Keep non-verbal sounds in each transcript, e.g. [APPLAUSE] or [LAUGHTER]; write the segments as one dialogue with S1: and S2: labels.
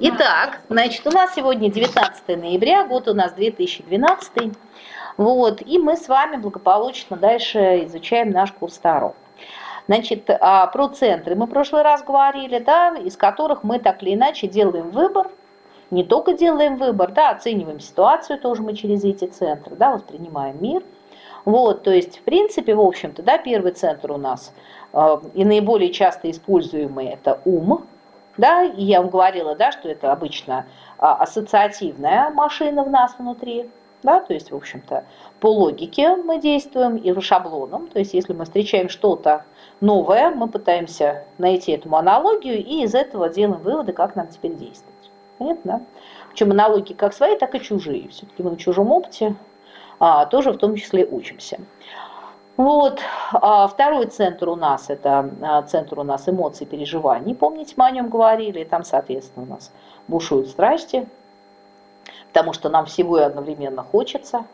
S1: Итак, значит, у нас сегодня 19 ноября, год у нас 2012. Вот, и мы с вами благополучно дальше изучаем наш курс Таро. Значит, а, про центры мы в прошлый раз говорили, да, из которых мы так или иначе делаем выбор, не только делаем выбор, да, оцениваем ситуацию тоже мы через эти центры, да, воспринимаем мир. Вот, то есть, в принципе, в общем-то, да, первый центр у нас и наиболее часто используемый это ум, да, и я вам говорила, да, что это обычно э, ассоциативная машина в нас внутри, да, то есть, в общем-то, по логике мы действуем и по шаблонам, то есть, если мы встречаем что-то новое, мы пытаемся найти эту аналогию и из этого делаем выводы, как нам теперь действовать. Понятно, да? Причем аналогии как свои, так и чужие. Все-таки мы на чужом опыте а, тоже в том числе учимся. Вот, а второй центр у нас, это а, центр у нас эмоций, переживаний, помните, мы о нем говорили, и там, соответственно, у нас бушуют страсти, потому что нам всего и одновременно хочется.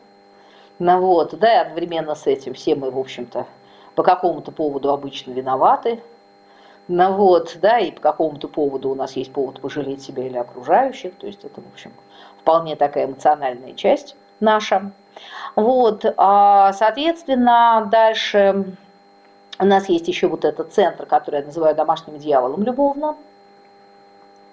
S1: Ну вот, да, и одновременно с этим все мы, в общем-то, по какому-то поводу обычно виноваты. Ну вот, да, и по какому-то поводу у нас есть повод пожалеть себя или окружающих, то есть это, в общем, вполне такая эмоциональная часть наша. Вот, а, соответственно, дальше у нас есть еще вот этот центр, который я называю домашним дьяволом любовно.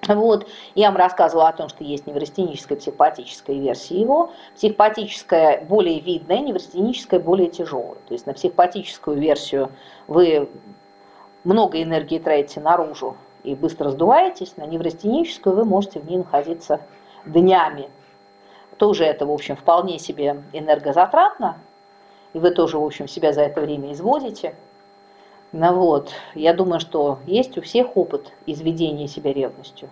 S1: Вот, я вам рассказывала о том, что есть неврастеническая психопатическая версия его. Психопатическая более видная, неврастеническая более тяжелая. То есть на психопатическую версию вы много энергии тратите наружу и быстро сдуваетесь, на неврастеническую вы можете в ней находиться днями. Тоже это, в общем, вполне себе энергозатратно, и вы тоже, в общем, себя за это время изводите. Ну вот, я думаю, что есть у всех опыт изведения себя ревностью.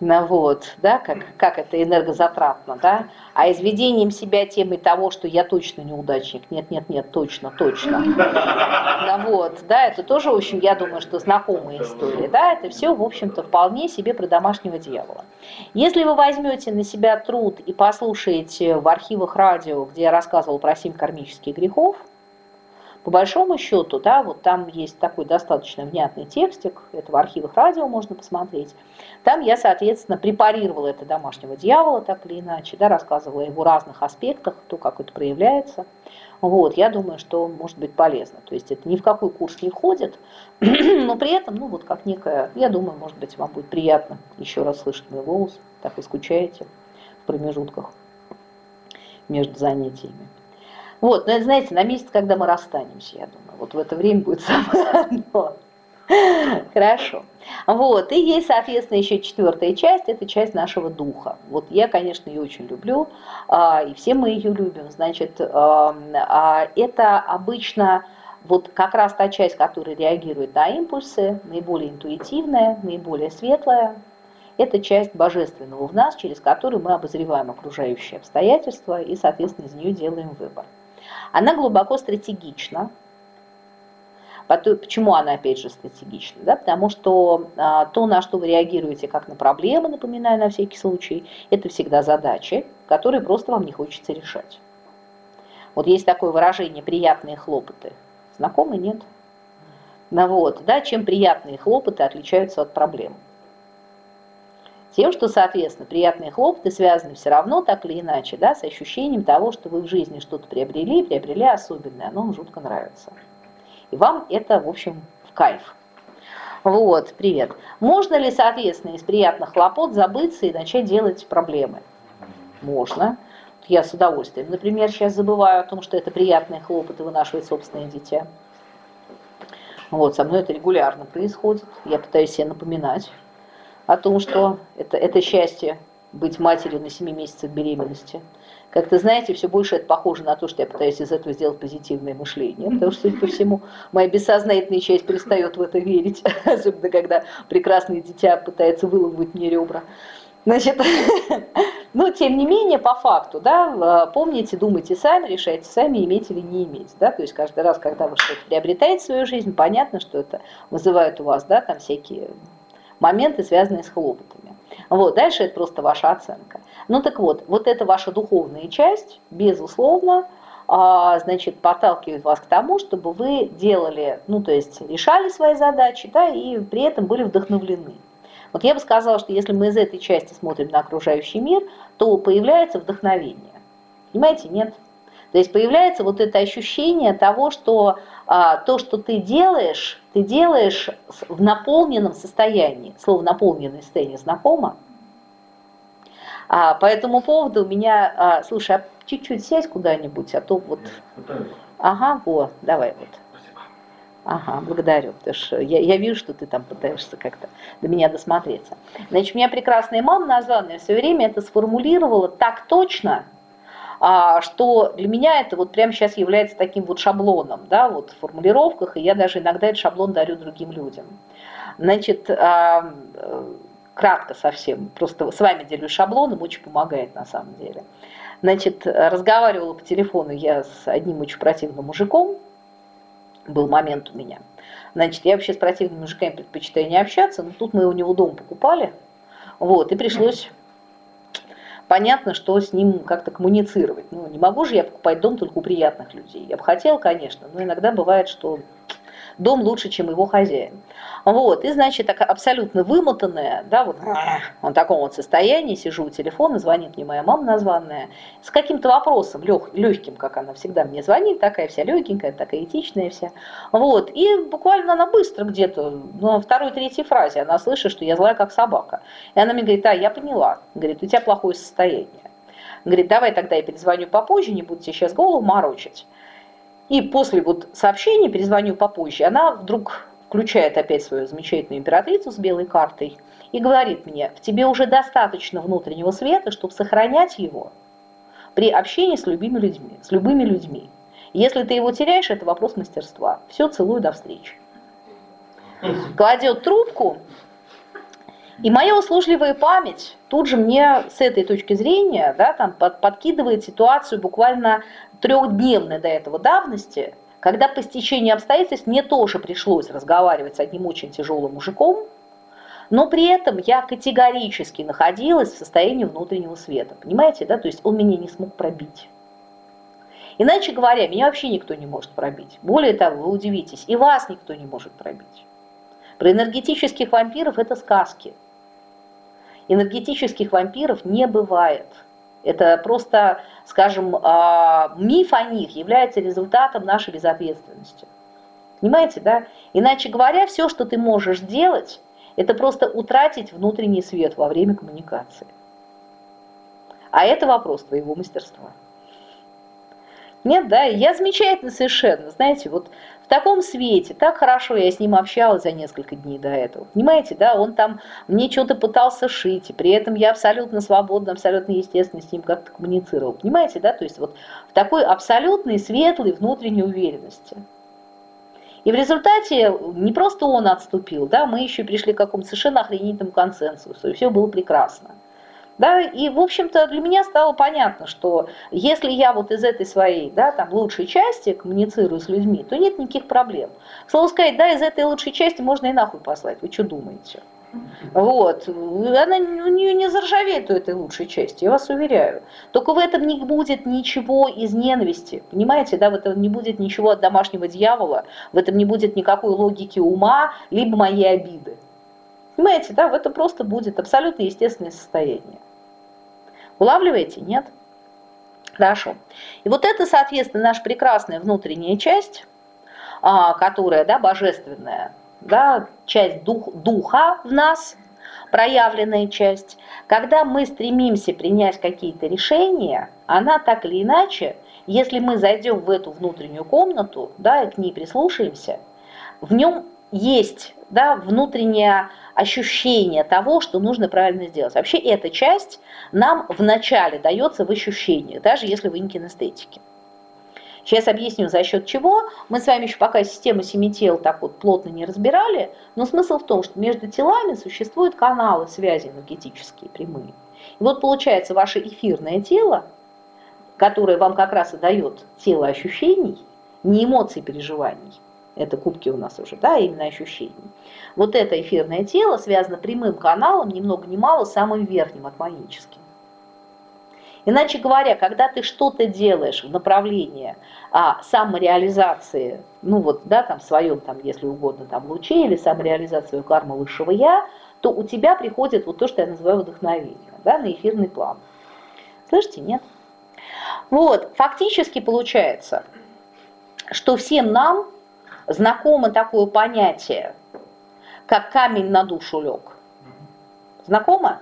S1: Ну вот, да, как, как это энергозатратно, да, а изведением себя темой того, что я точно неудачник, нет, нет, нет, точно, точно. [LAUGHS] Ну вот, да, это тоже, в общем, я думаю, что знакомая история, да, это все, в общем-то, вполне себе про домашнего дьявола. Если вы возьмете на себя труд и послушаете в архивах радио, где я рассказывала про семь кармических грехов, по большому счету, да, вот там есть такой достаточно внятный текстик, это в архивах радио можно посмотреть. Там я, соответственно, препарировала это домашнего дьявола, так или иначе, да, рассказывала о его разных аспектах, то, как это проявляется. Вот, я думаю, что может быть полезно. То есть это ни в какой курс не входит, [CLEARS THROAT] но при этом, ну вот как некая, я думаю, может быть, вам будет приятно еще раз слышать мой голос, так вы скучаете в промежутках между занятиями. Вот, но это, знаете, на месяц, когда мы расстанемся, я думаю, вот в это время будет самое одно. Хорошо. Вот, и есть, соответственно, еще четвертая часть, это часть нашего духа. Вот я, конечно, ее очень люблю, а, и все мы ее любим. Значит, а, это обычно вот как раз та часть, которая реагирует на импульсы, наиболее интуитивная, наиболее светлая, это часть божественного в нас, через которую мы обозреваем окружающие обстоятельства и, соответственно, из нее делаем выбор. Она глубоко стратегична. Почему она, опять же, стратегична? Да? Потому что а, то, на что вы реагируете как на проблемы, напоминаю на всякий случай, это всегда задачи, которые просто вам не хочется решать. Вот есть такое выражение «приятные хлопоты». Знакомы, нет? Ну вот, да, чем приятные хлопоты отличаются от проблем? Тем, что, соответственно, приятные хлопоты связаны все равно так или иначе да, с ощущением того, что вы в жизни что-то приобрели, приобрели особенное, оно вам жутко нравится. И вам это, в общем, в кайф. Вот, привет. Можно ли, соответственно, из приятных хлопот забыться и начать делать проблемы? Можно. Я с удовольствием, например, сейчас забываю о том, что это приятные хлопоты вынашивать собственное дитя. Вот, со мной это регулярно происходит. Я пытаюсь себе напоминать, о том, что это, это счастье быть матерью на 7 месяцах беременности. Как-то, знаете, все больше это похоже на то, что я пытаюсь из этого сделать позитивное мышление, потому что, судя по всему, моя бессознательная часть перестает в это верить, [LAUGHS] особенно когда прекрасное дитя пытается выловить мне ребра. Значит, [LAUGHS] но тем не менее, по факту, да, помните, думайте сами, решайте сами, иметь или не иметь, да, то есть каждый раз, когда вы что-то приобретаете в свою жизнь, понятно, что это вызывает у вас, да, там всякие моменты, связанные с хлопотами. Вот, дальше это просто ваша оценка. Ну так вот, вот эта ваша духовная часть, безусловно, а, значит, подталкивает вас к тому, чтобы вы делали, ну, то есть решали свои задачи, да, и при этом были вдохновлены. Вот я бы сказала, что если мы из этой части смотрим на окружающий мир, то появляется вдохновение. Понимаете, нет? То есть появляется вот это ощущение того, что то, что ты делаешь, ты делаешь в наполненном состоянии. Слово «наполненное состояние» знакомо? А, по этому поводу у меня, а, слушай, а чуть-чуть сядь куда-нибудь, а то вот... Ага, вот, давай вот. Ага, благодарю, потому что я, я вижу, что ты там пытаешься как-то до меня досмотреться. Значит, меня прекрасная мама названная все время это сформулировала так точно, а, что для меня это вот прямо сейчас является таким вот шаблоном, да, вот в формулировках, и я даже иногда этот шаблон дарю другим людям. Значит, а, кратко совсем, просто с вами делюсь шаблоном, очень помогает на самом деле. Значит, разговаривала по телефону я с одним очень противным мужиком, был момент у меня. Значит, я вообще с противными мужиками предпочитаю не общаться, но тут мы у него дом покупали, вот, и пришлось понятно, что с ним как-то коммуницировать. Ну, не могу же я покупать дом только у приятных людей. Я бы хотела, конечно, но иногда бывает, что дом лучше, чем его хозяин. Вот, и, значит, так абсолютно вымотанная, да, вот в таком вот состоянии, сижу у телефона, звонит мне моя мама названная, с каким-то вопросом, лег, легким, как она всегда мне звонит, такая вся легенькая, такая этичная вся. Вот, и буквально она быстро где-то, на второй, третьей фразе она слышит, что я злая, как собака. И она мне говорит, а, я поняла, говорит, у тебя плохое состояние. Говорит, давай тогда я перезвоню попозже, не буду тебе сейчас голову морочить. И после вот сообщения, перезвоню попозже, она вдруг включает опять свою замечательную императрицу с белой картой и говорит мне, в тебе уже достаточно внутреннего света, чтобы сохранять его при общении с любыми людьми, с любыми людьми. Если ты его теряешь, это вопрос мастерства. Все, целую, до встречи. Кладет трубку, и моя услужливая память тут же мне с этой точки зрения да, там, под, подкидывает ситуацию буквально трехдневной до этого давности, когда по стечению обстоятельств мне тоже пришлось разговаривать с одним очень тяжелым мужиком, но при этом я категорически находилась в состоянии внутреннего света. Понимаете, да? То есть он меня не смог пробить. Иначе говоря, меня вообще никто не может пробить. Более того, вы удивитесь, и вас никто не может пробить. Про энергетических вампиров это сказки. Энергетических вампиров не бывает. Это просто, скажем, а, миф о них является результатом нашей безответственности. Понимаете, да? Иначе говоря, все, что ты можешь делать, это просто утратить внутренний свет во время коммуникации. А это вопрос твоего мастерства. Нет, да, я замечательно совершенно, знаете, вот в таком свете, так хорошо я с ним общалась за несколько дней до этого. Понимаете, да, он там мне что-то пытался шить, и при этом я абсолютно свободно, абсолютно естественно с ним как-то коммуницировал. Понимаете, да, то есть вот в такой абсолютной светлой внутренней уверенности. И в результате не просто он отступил, да, мы еще пришли к какому-то совершенно охренительному консенсусу, и все было прекрасно. Да, и, в общем-то, для меня стало понятно, что если я вот из этой своей, да, там, лучшей части коммуницирую с людьми, то нет никаких проблем. К слову сказать, да, из этой лучшей части можно и нахуй послать, вы что думаете? Вот, она у нее не заржавеет у этой лучшей части, я вас уверяю. Только в этом не будет ничего из ненависти, понимаете, да, в этом не будет ничего от домашнего дьявола, в этом не будет никакой логики ума, либо моей обиды. Понимаете, да, в этом просто будет абсолютно естественное состояние. Улавливаете? Нет? Хорошо. И вот это, соответственно, наша прекрасная внутренняя часть, а, которая, да, божественная, да, часть дух, духа в нас, проявленная часть. Когда мы стремимся принять какие-то решения, она так или иначе, если мы зайдем в эту внутреннюю комнату, да, и к ней прислушаемся, в нем есть да, внутреннее ощущение того, что нужно правильно сделать. Вообще эта часть нам вначале дается в ощущениях, даже если вы не кинестетики. Сейчас объясню, за счет чего. Мы с вами еще пока систему семи тел так вот плотно не разбирали, но смысл в том, что между телами существуют каналы связи энергетические, прямые. И вот получается ваше эфирное тело, которое вам как раз и дает тело ощущений, не эмоций, переживаний, это кубки у нас уже, да, именно ощущений. Вот это эфирное тело связано прямым каналом, ни много ни мало, самым верхним, атманическим. Иначе говоря, когда ты что-то делаешь в направлении а, самореализации, ну вот, да, там, своем, там, если угодно, там, луче или самореализации своей кармы высшего я, то у тебя приходит вот то, что я называю вдохновением, да, на эфирный план. Слышите, нет? Вот, фактически получается, что всем нам знакомо такое понятие, как камень на душу лег. Знакомо?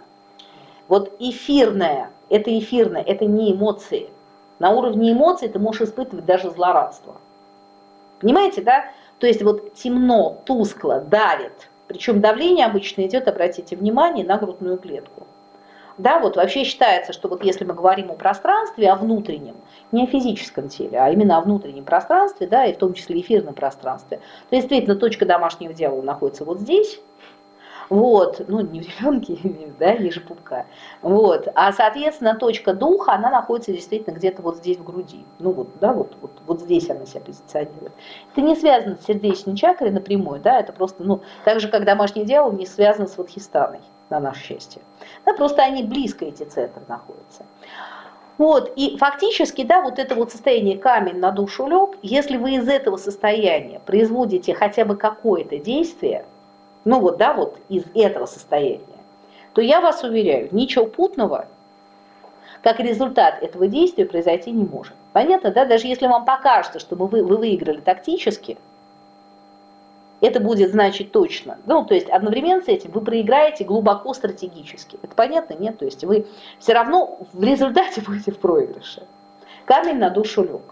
S1: Вот эфирное, это эфирное, это не эмоции. На уровне эмоций ты можешь испытывать даже злорадство. Понимаете, да? То есть вот темно, тускло, давит. Причем давление обычно идет, обратите внимание, на грудную клетку. Да, вот вообще считается, что вот если мы говорим о пространстве, о внутреннем, не о физическом теле, а именно о внутреннем пространстве, да, и в том числе эфирном пространстве, то действительно точка домашнего дела находится вот здесь, вот, ну не в ребенке, да, ниже пупка, вот, а соответственно точка духа, она находится действительно где-то вот здесь в груди, ну вот, да, вот, вот, вот здесь она себя позиционирует. Это не связано с сердечной чакрой напрямую, да, это просто, ну, так же, как домашнее дело не связано с вадхистаной, на наше счастье. Да, просто они близко, эти центры находятся. Вот, и фактически, да, вот это вот состояние камень на душу лег, если вы из этого состояния производите хотя бы какое-то действие, ну вот, да, вот из этого состояния, то я вас уверяю, ничего путного, как результат этого действия произойти не может. Понятно, да? Даже если вам покажется, что вы, вы выиграли тактически, это будет значить точно. Ну, то есть одновременно с этим вы проиграете глубоко стратегически. Это понятно? Нет? То есть вы все равно в результате [LAUGHS] будете в проигрыше. Камень на душу лег.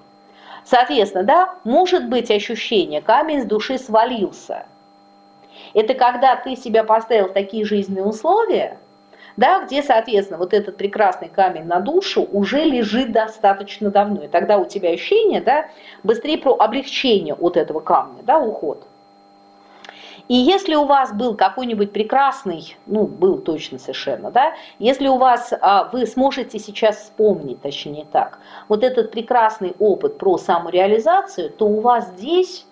S1: Соответственно, да, может быть ощущение, камень с души свалился. Это когда ты себя поставил в такие жизненные условия, да, где, соответственно, вот этот прекрасный камень на душу уже лежит достаточно давно. И тогда у тебя ощущение, да, быстрее про облегчение от этого камня, да, уход. И если у вас был какой-нибудь прекрасный, ну, был точно совершенно, да, если у вас, а, вы сможете сейчас вспомнить, точнее так, вот этот прекрасный опыт про самореализацию, то у вас здесь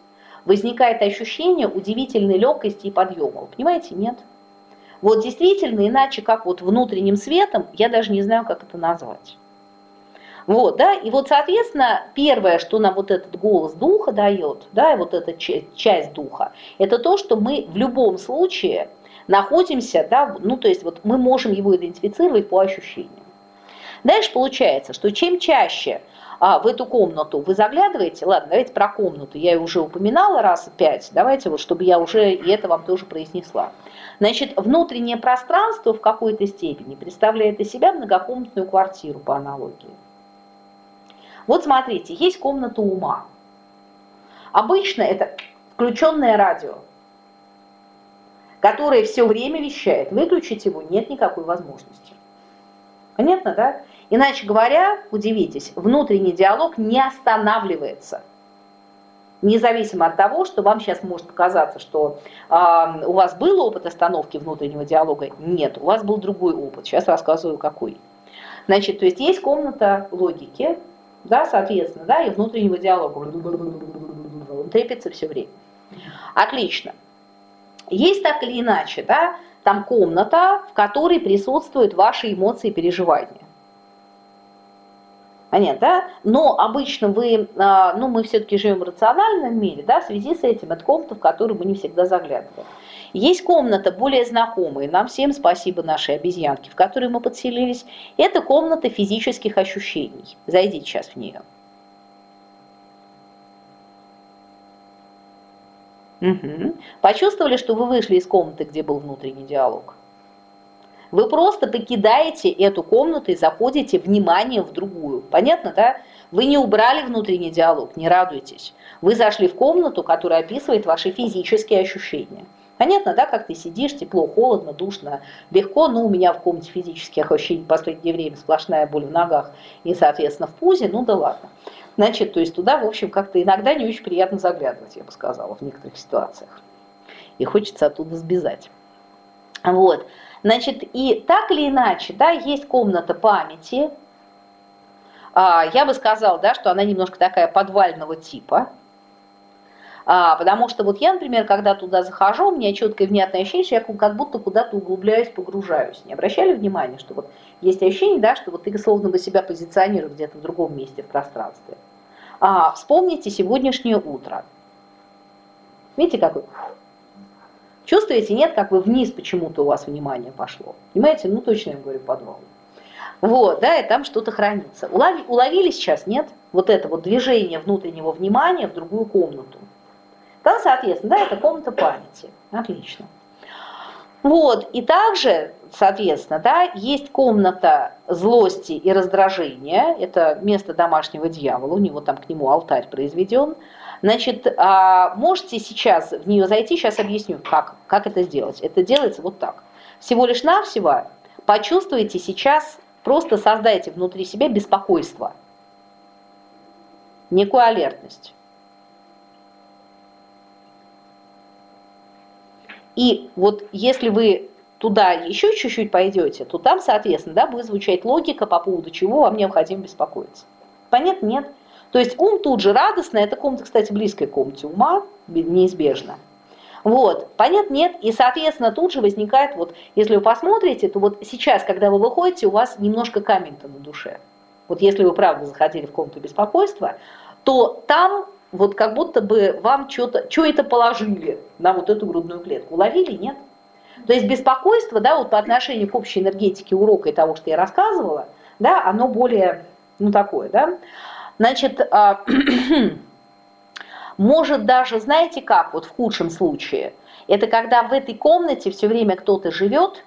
S1: возникает ощущение удивительной легкости и подъема. Вы понимаете, нет? Вот действительно, иначе как вот внутренним светом, я даже не знаю, как это назвать. Вот, да, и вот, соответственно, первое, что нам вот этот голос духа дает, да, и вот эта часть духа, это то, что мы в любом случае находимся, да, ну, то есть вот мы можем его идентифицировать по ощущениям. Дальше получается, что чем чаще а, в эту комнату вы заглядываете, ладно, давайте про комнату, я ее уже упоминала раз пять, давайте вот, чтобы я уже и это вам тоже произнесла. Значит, внутреннее пространство в какой-то степени представляет из себя многокомнатную квартиру по аналогии. Вот смотрите, есть комната ума. Обычно это включенное радио, которое все время вещает. Выключить его нет никакой возможности. Понятно, да? Иначе говоря, удивитесь, внутренний диалог не останавливается. Независимо от того, что вам сейчас может показаться, что э, у вас был опыт остановки внутреннего диалога, нет, у вас был другой опыт. Сейчас рассказываю какой. Значит, то есть есть комната логики, да, соответственно, да, и внутреннего диалога. Он трепится все время. Отлично. Есть так или иначе, да, там комната, в которой присутствуют ваши эмоции и переживания. Понятно, да? Но обычно вы, а, ну мы все-таки живем в рациональном мире, да, в связи с этим это комната, в которую мы не всегда заглядываем. Есть комната более знакомая, нам всем спасибо нашей обезьянке, в которой мы подселились. Это комната физических ощущений. Зайдите сейчас в нее. Угу. Почувствовали, что вы вышли из комнаты, где был внутренний диалог? Вы просто покидаете эту комнату и заходите внимание в другую. Понятно, да? Вы не убрали внутренний диалог, не радуйтесь. Вы зашли в комнату, которая описывает ваши физические ощущения. Понятно, да, как ты сидишь, тепло, холодно, душно, легко, но у меня в комнате физических ощущений в последнее время сплошная боль в ногах и, соответственно, в пузе, ну да ладно. Значит, то есть туда, в общем, как-то иногда не очень приятно заглядывать, я бы сказала, в некоторых ситуациях. И хочется оттуда сбежать. Вот. Значит, и так или иначе, да, есть комната памяти. А, я бы сказала, да, что она немножко такая подвального типа. А, потому что вот я, например, когда туда захожу, у меня четкое внятное ощущение, что я как будто куда-то углубляюсь, погружаюсь. Не обращали внимания, что вот есть ощущение, да, что вот ты словно бы себя позиционируешь где-то в другом месте в пространстве. А, вспомните сегодняшнее утро. Видите, как вы чувствуете, нет, как вы вниз почему-то у вас внимание пошло. Понимаете, ну точно я говорю подвал. Вот, да, и там что-то хранится. Улови, уловили сейчас, нет? Вот это вот движение внутреннего внимания в другую комнату. Там, соответственно, да, это комната памяти. Отлично. Вот, и также, соответственно, да, есть комната злости и раздражения, это место домашнего дьявола, у него там к нему алтарь произведен. Значит, а, можете сейчас в нее зайти, сейчас объясню, как, как это сделать. Это делается вот так. Всего лишь навсего почувствуйте сейчас, просто создайте внутри себя беспокойство, некую алертность. И вот если вы туда еще чуть-чуть пойдете, то там, соответственно, да, будет звучать логика, по поводу чего вам необходимо беспокоиться. Понятно? Нет. То есть ум тут же радостный, эта комната, кстати, близкая к комнате ума, неизбежно. Вот, понятно, нет, и, соответственно, тут же возникает, вот, если вы посмотрите, то вот сейчас, когда вы выходите, у вас немножко камень-то на душе. Вот если вы правда заходили в комнату беспокойства, то там вот как будто бы вам что-то, что это положили на вот эту грудную клетку. Уловили, нет? То есть беспокойство, да, вот по отношению к общей энергетике урока и того, что я рассказывала, да, оно более, ну, такое, да. Значит, а, [CLEARS THROAT] может даже, знаете как, вот в худшем случае, это когда в этой комнате все время кто-то живет,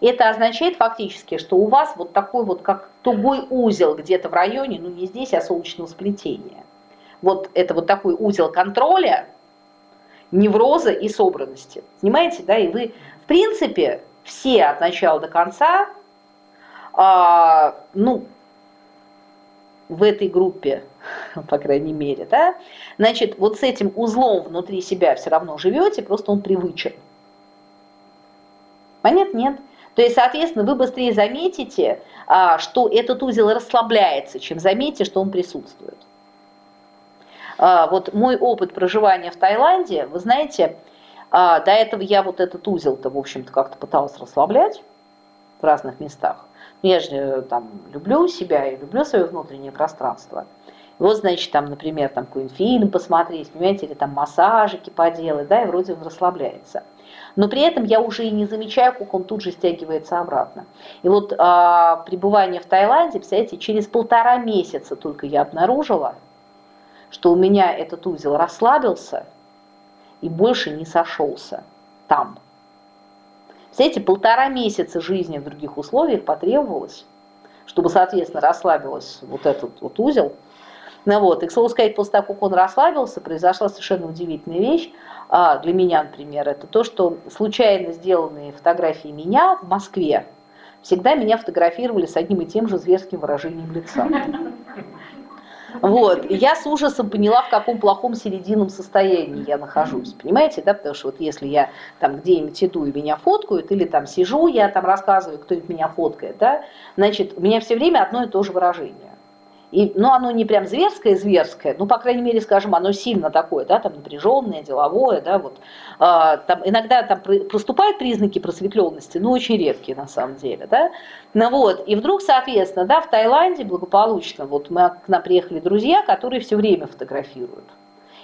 S1: это означает фактически, что у вас вот такой вот как тугой узел где-то в районе, ну не здесь, а солнечного сплетения вот это вот такой узел контроля, невроза и собранности. Понимаете, да? И вы, в принципе, все от начала до конца, а, ну, в этой группе, [LAUGHS] по крайней мере, да, значит, вот с этим узлом внутри себя все равно живете, просто он привычен. Понятно? Нет. То есть, соответственно, вы быстрее заметите, а, что этот узел расслабляется, чем заметите, что он присутствует. А, вот мой опыт проживания в Таиланде, вы знаете, а, до этого я вот этот узел-то, в общем-то, как-то пыталась расслаблять в разных местах. Я же э, там люблю себя и люблю свое внутреннее пространство. И вот, значит, там, например, там какой-нибудь фильм посмотреть, понимаете, или там массажики поделать, да, и вроде он расслабляется. Но при этом я уже и не замечаю, как он тут же стягивается обратно. И вот а, пребывание в Таиланде, представляете, через полтора месяца только я обнаружила, что у меня этот узел расслабился и больше не сошелся там. Все эти полтора месяца жизни в других условиях потребовалось, чтобы, соответственно, расслабился вот этот вот узел. Ну вот, и, к слову сказать, после того, как он расслабился, произошла совершенно удивительная вещь. А, для меня, например, это то, что случайно сделанные фотографии меня в Москве всегда меня фотографировали с одним и тем же зверским выражением лица. [LAUGHS] Вот. И я с ужасом поняла, в каком плохом серединном состоянии я нахожусь. Понимаете, да? Потому что вот если я там где-нибудь иду и меня фоткают, или там сижу, я там рассказываю, кто-нибудь меня фоткает, да, значит, у меня все время одно и то же выражение. И, ну, оно не прям зверское-зверское, ну, по крайней мере, скажем, оно сильно такое, да, там напряженное, деловое, да, вот. А, там иногда там проступают признаки просветленности, но очень редкие на самом деле, да. Ну вот, и вдруг, соответственно, да, в Таиланде благополучно, вот мы, к нам приехали друзья, которые все время фотографируют.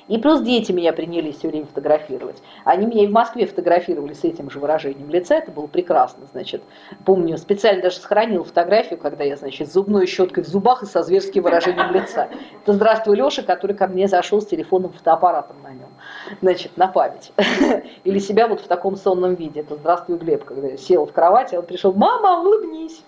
S1: И плюс дети меня принялись все время фотографировать. Они меня и в Москве фотографировали с этим же выражением лица, это было прекрасно, значит. Помню, специально даже сохранил фотографию, когда я, значит, с зубной щеткой в зубах и со зверским выражением лица. Это «Здравствуй, Леша», который ко мне зашел с телефонным фотоаппаратом на нем, значит, на память. [LAUGHS] Или себя вот в таком сонном виде. Это «Здравствуй, Глеб», когда я села в кровати, он пришел «Мама, улыбнись».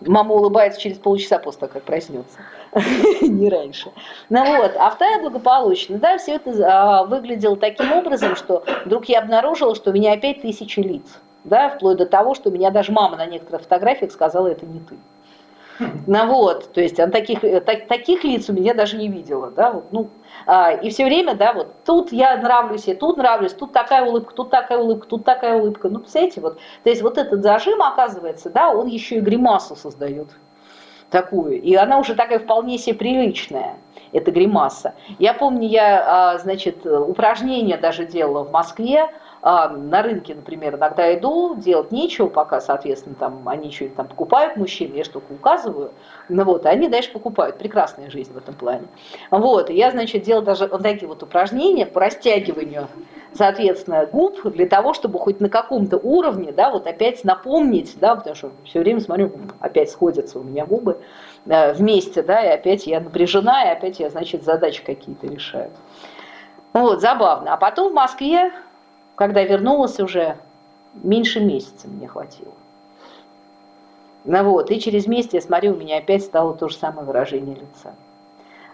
S1: Мама улыбается через полчаса после того, как проснется, [LAUGHS] не раньше. Ну вот, а вторая благополучно, да, все это а, выглядело таким образом, что вдруг я обнаружила, что у меня опять тысячи лиц, да, вплоть до того, что у меня даже мама на некоторых фотографиях сказала, это не ты. Ну вот, то есть он таких, э, так, таких лиц у меня даже не видела, да, вот, ну, а, и все время, да, вот тут я нравлюсь, и тут нравлюсь, тут такая улыбка, тут такая улыбка, тут такая улыбка, ну, представляете, вот, то есть вот этот зажим, оказывается, да, он еще и гримасу создает такую, и она уже такая вполне себе приличная. это гримаса. Я помню, я, а, значит, упражнения даже делала в Москве, на рынке, например, иногда иду, делать нечего, пока, соответственно, там они что-нибудь там покупают мужчин, я что-то указываю, ну вот, и они дальше покупают. Прекрасная жизнь в этом плане. Вот, и я, значит, делала даже вот такие вот упражнения по растягиванию, соответственно, губ, для того, чтобы хоть на каком-то уровне, да, вот опять напомнить, да, потому что все время смотрю, опять сходятся у меня губы э, вместе, да, и опять я напряжена, и опять я, значит, задачи какие-то решаю. Вот, забавно. А потом в Москве когда вернулась уже, меньше месяца мне хватило. Ну вот, и через месяц я смотрю, у меня опять стало то же самое выражение лица.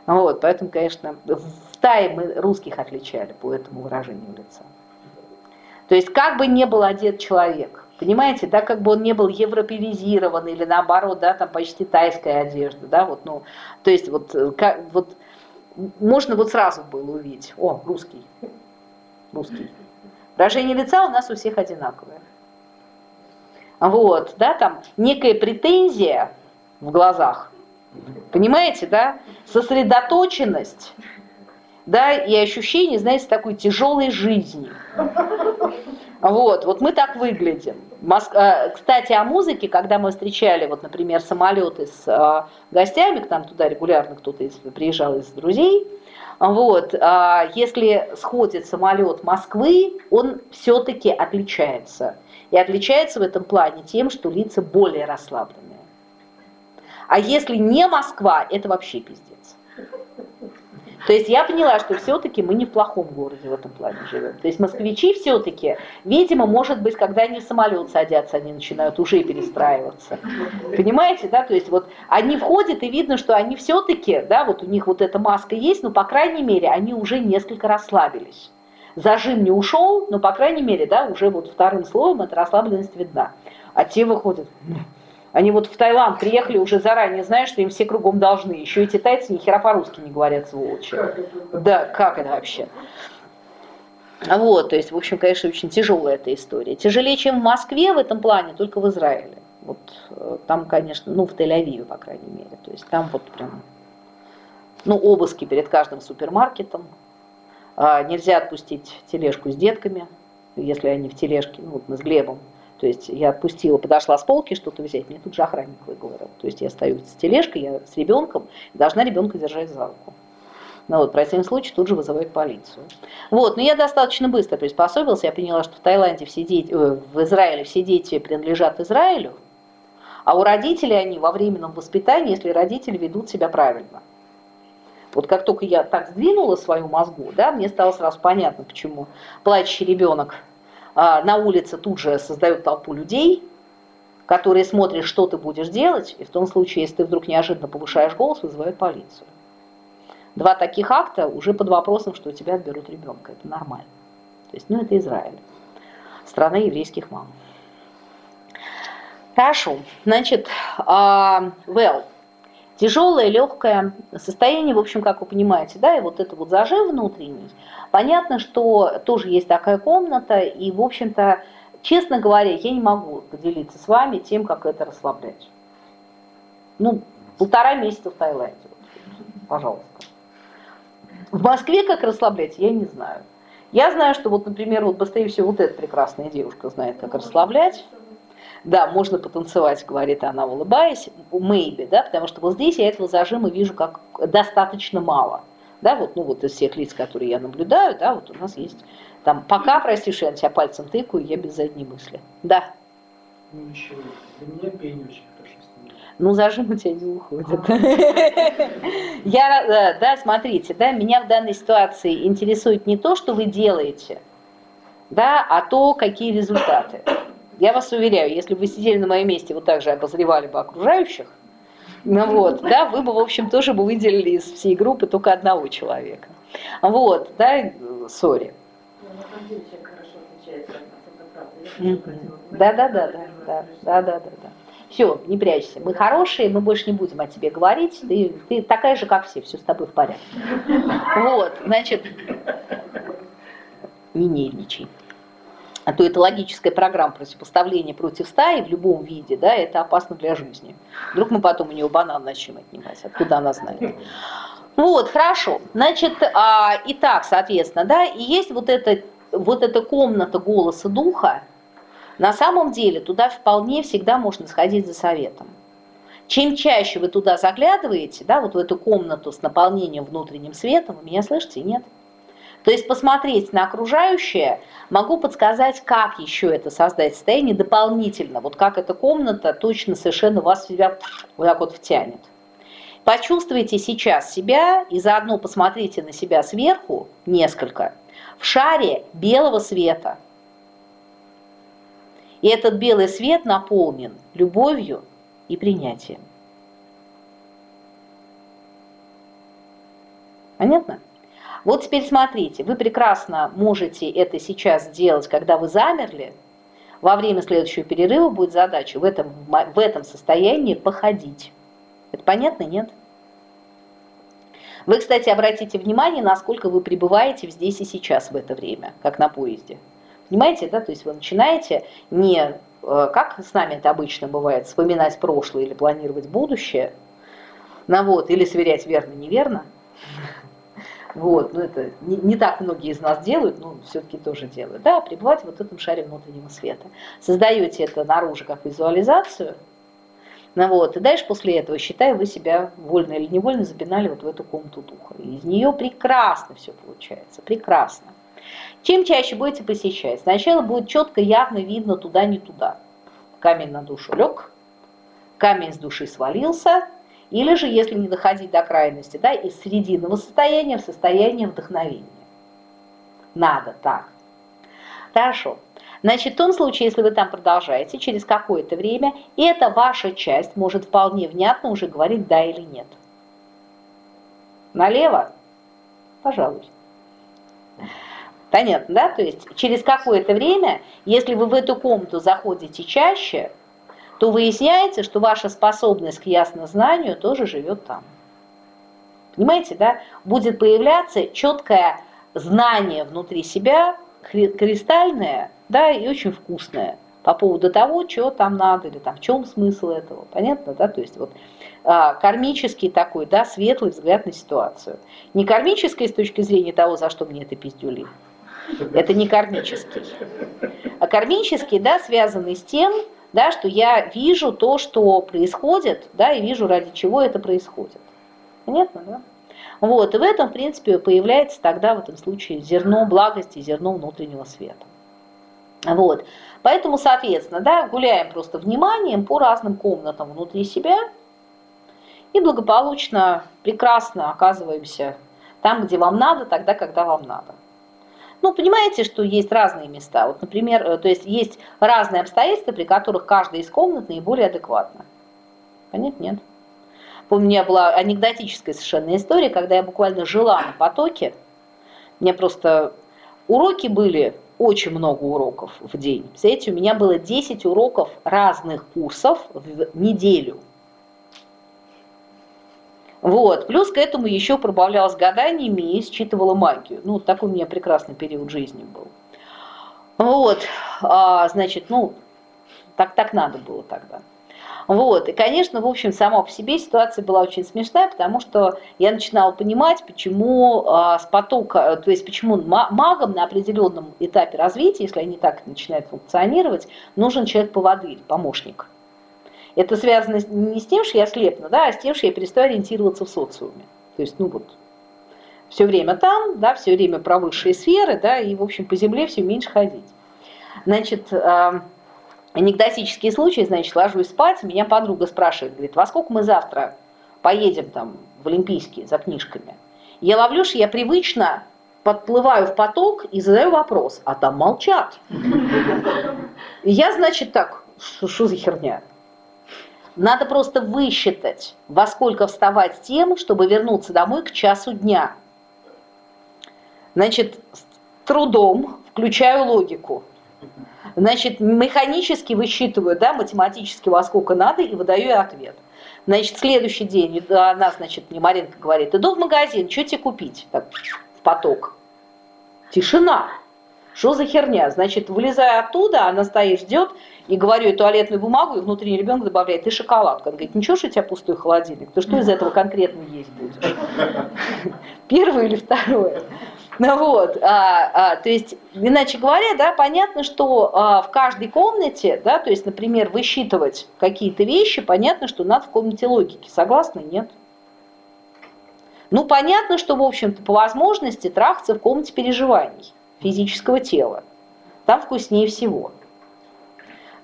S1: Вот, поэтому, конечно, в Тае мы русских отличали по этому выражению лица. То есть как бы не был одет человек, понимаете, да, как бы он не был европеизирован или наоборот, да, там почти тайская одежда, да, вот, ну, то есть вот, э, как, вот можно вот сразу было увидеть, о, русский, русский. Выражение лица у нас у всех одинаковое. Вот, да, там некая претензия в глазах, понимаете, да, сосредоточенность, да, и ощущение, знаете, такой тяжелой жизни. Вот, вот мы так выглядим. А, кстати, о музыке, когда мы встречали, вот, например, самолеты с а, гостями, к нам туда регулярно кто-то приезжал из друзей, вот, а, если сходит самолет Москвы, он все-таки отличается. И отличается в этом плане тем, что лица более расслабленные. А если не Москва, это вообще пиздец. То есть я поняла, что все-таки мы не в плохом городе в этом плане живем. То есть москвичи все-таки, видимо, может быть, когда они в самолет садятся, они начинают уже перестраиваться. Понимаете, да? То есть вот они входят и видно, что они все-таки, да, вот у них вот эта маска есть, но по крайней мере они уже несколько расслабились. Зажим не ушел, но по крайней мере, да, уже вот вторым слоем эта расслабленность видна. А те выходят, они вот в Таиланд приехали уже заранее, зная, что им все кругом должны. Еще эти тайцы ни хера по-русски не говорят, сволочи. Да, как это вообще? Вот, то есть, в общем, конечно, очень тяжелая эта история. Тяжелее, чем в Москве в этом плане, только в Израиле. Вот э, там, конечно, ну, в Тель-Авиве, по крайней мере. То есть там вот прям, ну, обыски перед каждым супермаркетом. А, нельзя отпустить тележку с детками, если они в тележке, ну, вот мы с Глебом то есть я отпустила, подошла с полки что-то взять, мне тут же охранник выговорил. То есть я стою с тележкой, я с ребенком, должна ребенка держать за руку. Ну вот, в противном случае тут же вызывают полицию. Вот, но я достаточно быстро приспособился, я поняла, что в Таиланде все дети, э, в Израиле все дети принадлежат Израилю, а у родителей они во временном воспитании, если родители ведут себя правильно. Вот как только я так сдвинула свою мозгу, да, мне стало сразу понятно, почему плачущий ребенок на улице тут же создает толпу людей, которые смотрят, что ты будешь делать, и в том случае, если ты вдруг неожиданно повышаешь голос, вызывают полицию. Два таких акта уже под вопросом, что у тебя отберут ребенка. Это нормально. То есть, ну, это Израиль. Страна еврейских мам. Хорошо. Значит, uh, well, Тяжелое, легкое состояние, в общем, как вы понимаете, да, и вот это вот зажим внутренний. Понятно, что тоже есть такая комната, и, в общем-то, честно говоря, я не могу поделиться с вами тем, как это расслаблять. Ну, полтора месяца в Таиланде, пожалуйста. В Москве как расслаблять, я не знаю. Я знаю, что вот, например, вот быстрее всего вот эта прекрасная девушка знает, как расслаблять. Да, можно потанцевать, говорит она, улыбаясь, maybe, да, потому что вот здесь я этого зажима вижу как достаточно мало. Да, вот, ну вот из всех лиц, которые я наблюдаю, да, вот у нас есть там, пока, прости, что я на тебя пальцем тыкаю, я без задней мысли. Да.
S2: Ну, еще для меня пение очень хорошо
S1: ну, зажим у тебя не уходит. [LAUGHS] Я, э, да, смотрите, да, меня в данной ситуации интересует не то, что вы делаете, да, а то, какие результаты. Я вас уверяю, если бы вы сидели на моем месте, вот так же обозревали бы окружающих, ну вот, да, вы бы, в общем, тоже бы выделили из всей группы только одного человека. Вот, да, сори. Да, да, да, да, да, да, да, да, да. Все, не прячься. Мы хорошие, мы больше не будем о тебе говорить. Ты, ты такая же, как все, все с тобой в порядке. Вот, значит, не нервничай то это логическая программа противопоставления против стаи в любом виде, да, это опасно для жизни. Вдруг мы потом у нее банан начнем отнимать, откуда она знает. Вот, хорошо. Значит, а, итак, соответственно, да, и есть вот эта, вот эта комната голоса духа. На самом деле туда вполне всегда можно сходить за советом. Чем чаще вы туда заглядываете, да, вот в эту комнату с наполнением внутренним светом, вы меня слышите, нет? То есть посмотреть на окружающее, могу подсказать, как еще это создать состояние дополнительно, вот как эта комната точно совершенно вас в себя вот так вот втянет. Почувствуйте сейчас себя и заодно посмотрите на себя сверху несколько в шаре белого света. И этот белый свет наполнен любовью и принятием. Понятно? Вот теперь смотрите, вы прекрасно можете это сейчас сделать, когда вы замерли. Во время следующего перерыва будет задача в этом, в этом состоянии походить. Это понятно, нет? Вы, кстати, обратите внимание, насколько вы пребываете здесь и сейчас в это время, как на поезде. Понимаете, да? То есть вы начинаете не, э, как с нами это обычно бывает, вспоминать прошлое или планировать будущее, ну вот, или сверять верно-неверно, вот, ну это не, не так многие из нас делают, но все-таки тоже делают. Да, пребывать вот в этом шаре внутреннего света. Создаете это наружу как визуализацию, ну вот, и дальше после этого, считай, вы себя вольно или невольно запинали вот в эту комнату духа. И из нее прекрасно все получается, прекрасно. Чем чаще будете посещать, сначала будет четко, явно видно туда, не туда. Камень на душу лег, камень с души свалился, или же, если не доходить до крайности, да, из срединного состояния в состояние вдохновения. Надо так. Хорошо. Значит, в том случае, если вы там продолжаете, через какое-то время, эта ваша часть может вполне внятно уже говорить «да» или «нет». Налево? Пожалуйста. Понятно, да? То есть через какое-то время, если вы в эту комнату заходите чаще, то выясняется, что ваша способность к яснознанию тоже живет там. Понимаете, да? Будет появляться четкое знание внутри себя, кристальное, да, и очень вкусное по поводу того, что там надо, или там в чем смысл этого. Понятно, да? То есть вот а, кармический такой, да, светлый взгляд на ситуацию. Не кармический с точки зрения того, за что мне это пиздюли. Это не кармический. А кармический, да, связанный с тем, да, что я вижу то, что происходит, да, и вижу, ради чего это происходит. Понятно, да? Вот, и в этом, в принципе, появляется тогда в этом случае зерно благости, зерно внутреннего света. Вот. Поэтому, соответственно, да, гуляем просто вниманием по разным комнатам внутри себя и благополучно, прекрасно оказываемся там, где вам надо, тогда, когда вам надо. Ну, понимаете, что есть разные места. Вот, например, э, то есть есть разные обстоятельства, при которых каждая из комнат наиболее адекватна. Понятно? Нет. Помню, у меня была анекдотическая совершенно история, когда я буквально жила на потоке. У меня просто уроки были, очень много уроков в день. Представляете, у меня было 10 уроков разных курсов в неделю. Вот. Плюс к этому еще пробавлялась гаданиями и считывала магию. Ну, такой у меня прекрасный период жизни был. Вот. А, значит, ну, так, так надо было тогда. Вот. И, конечно, в общем, сама по себе ситуация была очень смешная, потому что я начинала понимать, почему а, с потока, то есть почему магам на определенном этапе развития, если они так начинают функционировать, нужен человек-поводырь, помощник. Это связано не с тем, что я слепну, да, а с тем, что я перестаю ориентироваться в социуме. То есть, ну вот, все время там, да, все время про высшие сферы, да, и, в общем, по земле все меньше ходить. Значит, анекдотический случай, значит, ложусь спать, меня подруга спрашивает, говорит, во сколько мы завтра поедем там в Олимпийские за книжками? Я ловлю, что я привычно подплываю в поток и задаю вопрос, а там молчат. Я, значит, так, что за херня? Надо просто высчитать, во сколько вставать тем, чтобы вернуться домой к часу дня. Значит, с трудом включаю логику. Значит, механически высчитываю, да, математически во сколько надо и выдаю ответ. Значит, следующий день она, значит, мне Маринка говорит, иду в магазин, что тебе купить? Так, в поток. Тишина. Что за херня? Значит, вылезая оттуда, она стоит, ждет, и говорю ей туалетную бумагу, и внутренний ребенок добавляет, ты шоколадка. Он говорит, ничего, что у тебя пустой холодильник, ты что из этого конкретно есть будешь? [LAUGHS] Первое или второе? Ну вот, а, а, то есть, иначе говоря, да, понятно, что а, в каждой комнате, да, то есть, например, высчитывать какие-то вещи, понятно, что надо в комнате логики. Согласны? Нет. Ну, понятно, что, в общем-то, по возможности трахаться в комнате переживаний физического тела. Там вкуснее всего.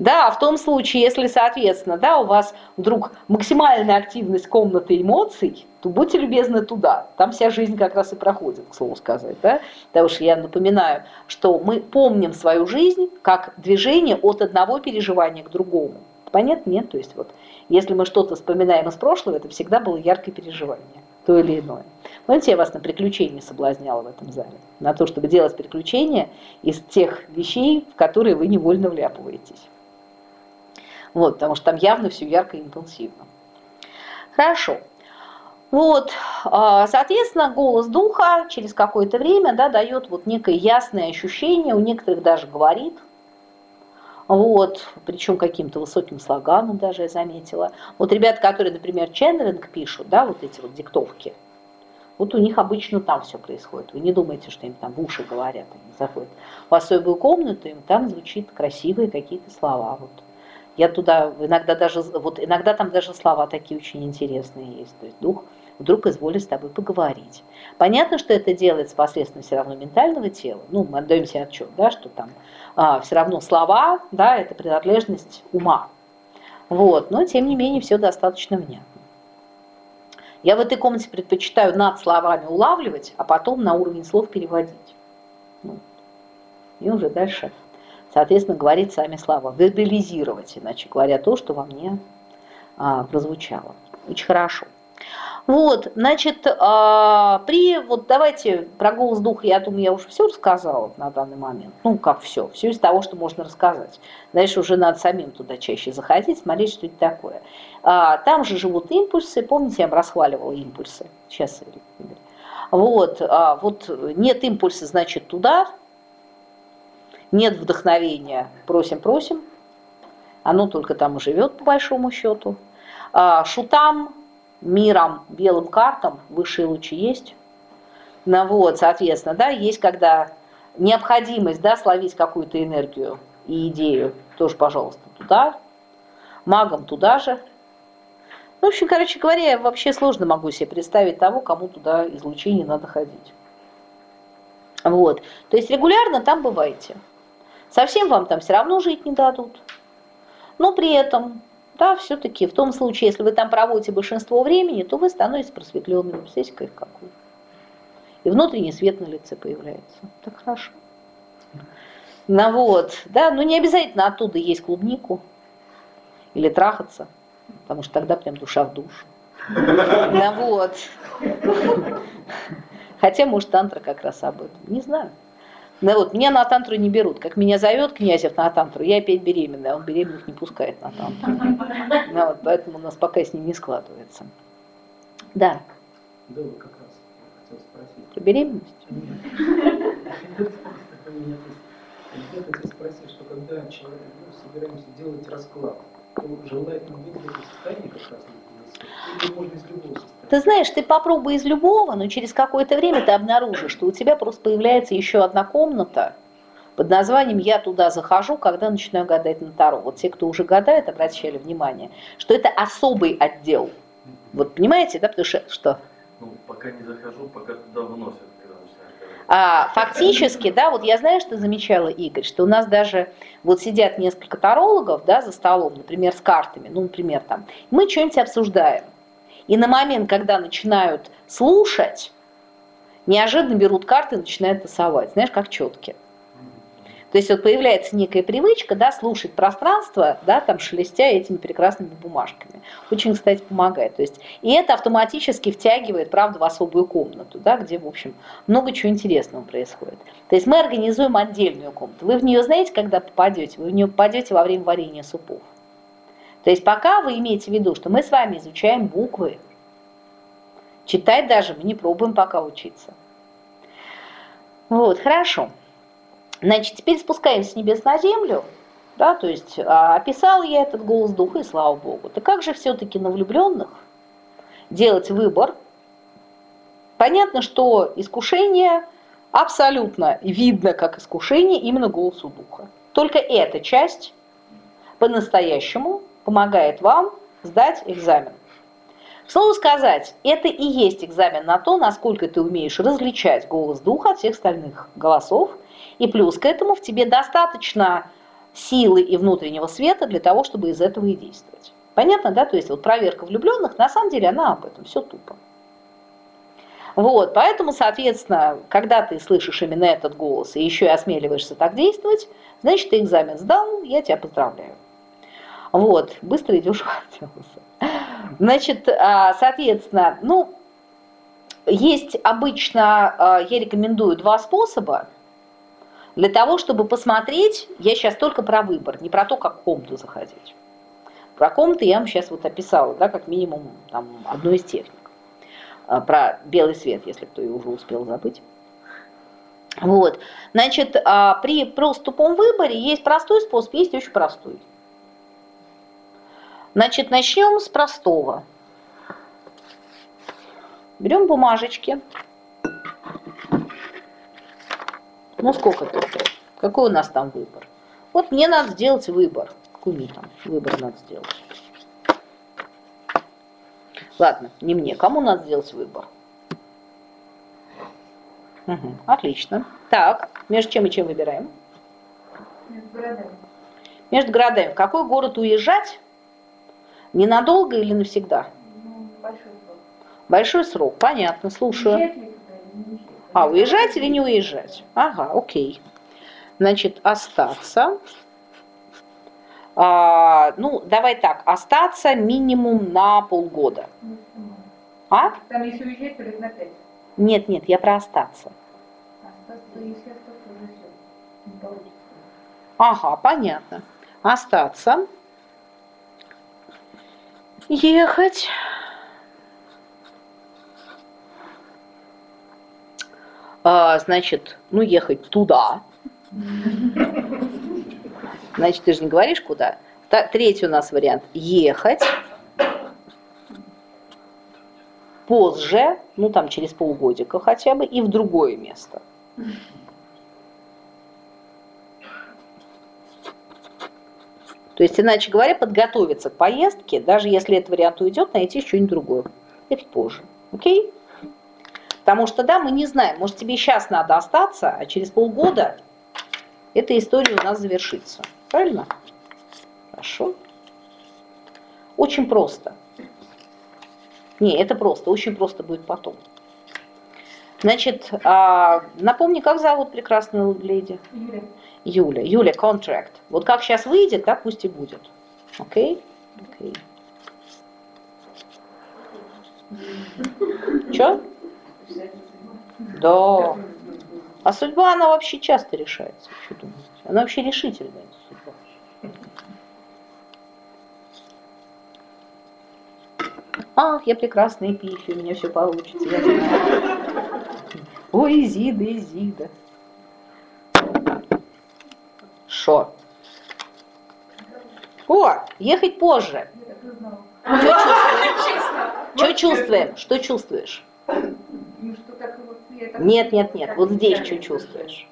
S1: Да, в том случае, если, соответственно, да, у вас вдруг максимальная активность комнаты эмоций, то будьте любезны туда. Там вся жизнь как раз и проходит, к слову сказать. Да? Потому что я напоминаю, что мы помним свою жизнь как движение от одного переживания к другому. Понятно? Нет. То есть вот, если мы что-то вспоминаем из прошлого, это всегда было яркое переживание, то или иное. Помните, я вас на приключения соблазняла в этом зале? На то, чтобы делать приключения из тех вещей, в которые вы невольно вляпываетесь. Вот, потому что там явно все ярко и интенсивно. Хорошо. Вот, а, соответственно, голос духа через какое-то время да, дает вот некое ясное ощущение, у некоторых даже говорит, вот, причем каким-то высоким слоганом даже я заметила. Вот ребята, которые, например, ченнелинг пишут, да, вот эти вот диктовки, вот у них обычно там все происходит. Вы не думаете, что им там в уши говорят, они заходят в особую комнату, им там звучит красивые какие-то слова. Вот я туда иногда даже, вот иногда там даже слова такие очень интересные есть. То есть дух вдруг изволит с тобой поговорить. Понятно, что это делается посредством все равно ментального тела. Ну, мы отдаем себе отчет, да, что там а, все равно слова, да, это принадлежность ума. Вот, но тем не менее все достаточно внятно. Я в этой комнате предпочитаю над словами улавливать, а потом на уровень слов переводить. Ну, и уже дальше соответственно, говорить сами слова, вербализировать, иначе говоря, то, что во мне а, прозвучало. Очень хорошо. Вот, значит, а, при, вот давайте про голос духа, я думаю, я уже все рассказала на данный момент. Ну, как все, все из того, что можно рассказать. Дальше уже надо самим туда чаще заходить, смотреть, что это такое. А, там же живут импульсы, помните, я вам расхваливала импульсы. Сейчас. Вот, а, вот нет импульса, значит, туда, нет вдохновения, просим, просим, оно только там и живет по большому счету. Шутам, миром, белым картам высшие лучи есть. Ну вот, соответственно, да, есть когда необходимость, да, словить какую-то энергию и идею, тоже, пожалуйста, туда. Магам туда же. Ну, в общем, короче говоря, я вообще сложно могу себе представить того, кому туда излучение надо ходить. Вот. То есть регулярно там бываете. Совсем вам там все равно жить не дадут. Но при этом, да, все-таки в том случае, если вы там проводите большинство времени, то вы становитесь просветленными. Представляете, кайф какой. И внутренний свет на лице появляется. Так хорошо. Ну вот, да, ну не обязательно оттуда есть клубнику или трахаться, потому что тогда прям душа в душу. Ну вот. Хотя, может, тантра как раз об этом. Не знаю. Ну вот, меня на тантру не берут. Как меня зовет Князев на тантру, я опять беременная, он беременных не пускает на тантру. Ну, вот, поэтому у нас пока с ним не складывается. Да.
S2: Да, как раз хотел спросить.
S1: Про беременность?
S2: Я хотел спросить, что когда человек, ну, собираемся делать расклад, то желательно быть в состоянии как раз
S1: Ты знаешь, ты попробуй из любого, но через какое-то время ты обнаружишь, что у тебя просто появляется еще одна комната под названием «Я туда захожу, когда начинаю гадать на Таро». Вот те, кто уже гадает, обращали внимание, что это особый отдел. Вот понимаете, да, потому что?
S3: Ну, пока не захожу, пока туда выносят.
S1: А, фактически, да, вот я знаю, что замечала Игорь, что у нас даже вот сидят несколько тарологов, да, за столом, например, с картами, ну, например, там, мы что-нибудь обсуждаем. И на момент, когда начинают слушать, неожиданно берут карты и начинают тасовать, знаешь, как четки. То есть вот появляется некая привычка, да, слушать пространство, да, там шелестя этими прекрасными бумажками. Очень, кстати, помогает. То есть, и это автоматически втягивает, правда, в особую комнату, да, где, в общем, много чего интересного происходит. То есть мы организуем отдельную комнату. Вы в нее знаете, когда попадете? Вы в нее попадете во время варенья супов. То есть пока вы имеете в виду, что мы с вами изучаем буквы, читать даже мы не пробуем пока учиться. Вот, хорошо. Значит, теперь спускаемся с небес на землю, да, то есть а, описал я этот голос духа, и слава Богу. Так как же все-таки на влюбленных делать выбор? Понятно, что искушение абсолютно видно как искушение именно голосу духа. Только эта часть по-настоящему помогает вам сдать экзамен. Слово сказать, это и есть экзамен на то, насколько ты умеешь различать голос духа от всех остальных голосов, и плюс к этому в тебе достаточно силы и внутреннего света для того, чтобы из этого и действовать. Понятно, да? То есть вот проверка влюбленных, на самом деле она об этом, все тупо. Вот, поэтому, соответственно, когда ты слышишь именно этот голос и еще и осмеливаешься так действовать, значит, ты экзамен сдал, я тебя поздравляю. Вот, быстро идешь [LAUGHS] Значит, а, соответственно, ну, есть обычно, а, я рекомендую два способа для того, чтобы посмотреть, я сейчас только про выбор, не про то, как в комнату заходить. Про комнату я вам сейчас вот описала, да, как минимум там, одну из техник. А, про белый свет, если кто и уже успел забыть. Вот. Значит, а, при просто тупом выборе есть простой способ, есть очень простой. Значит, начнем с простого. Берем бумажечки. Ну, сколько тут? Какой у нас там выбор? Вот мне надо сделать выбор. Мне там выбор надо сделать? Ладно, не мне. Кому надо сделать выбор? Угу, отлично. Так, между чем и чем выбираем?
S4: Между городами.
S1: Между городами. В какой город уезжать? Ненадолго или навсегда?
S4: Ну, большой срок.
S1: Большой срок, понятно, слушаю.
S4: Уезжать ли туда или не уезжать?
S1: А, уезжать или не уезжать? Ага, окей. Значит, остаться. А, ну, давай так, остаться минимум на полгода. А?
S4: Там если уезжать, то лет на пять.
S1: Нет, нет, я про остаться.
S4: Остаться, если остаться, уже все. Не получится.
S1: Ага, понятно. Остаться. Ехать. А, значит, ну ехать туда. Значит, ты же не говоришь куда. Та- Третий у нас вариант. Ехать. Позже, ну там через полгодика хотя бы, и в другое место. То есть, иначе говоря, подготовиться к поездке, даже если этот вариант уйдет, найти что-нибудь другое. Это позже. Окей? Потому что, да, мы не знаем, может, тебе сейчас надо остаться, а через полгода эта история у нас завершится. Правильно? Хорошо. Очень просто. Не, это просто, очень просто будет потом. Значит, а, напомни, как зовут прекрасную леди?
S4: Юля,
S1: Юля. Юля, контракт. Вот как сейчас выйдет, так пусть и будет. Окей? Окей. [LAUGHS] Чё? Да. А судьба, она вообще часто решается. Что думаете? Она вообще решительная судьба. Ах, я прекрасная пифи, у меня все получится. я знаю. Ой, Изида, Изида. Шо? О, ехать позже. Что чувствуем? Что чувствуешь?
S4: Так-
S1: Нет, нет, нет. Вот здесь что чувствуешь?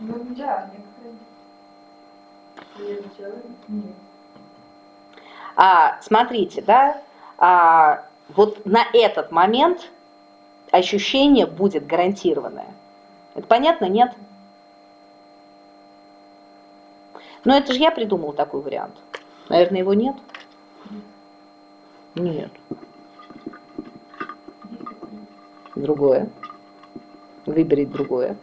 S4: Ну, да.
S1: А, смотрите, да, а, вот на этот момент ощущение будет гарантированное. Это понятно, нет? Но это же я придумал такой вариант. Наверное, его нет? Нет. Другое. Выбери другое.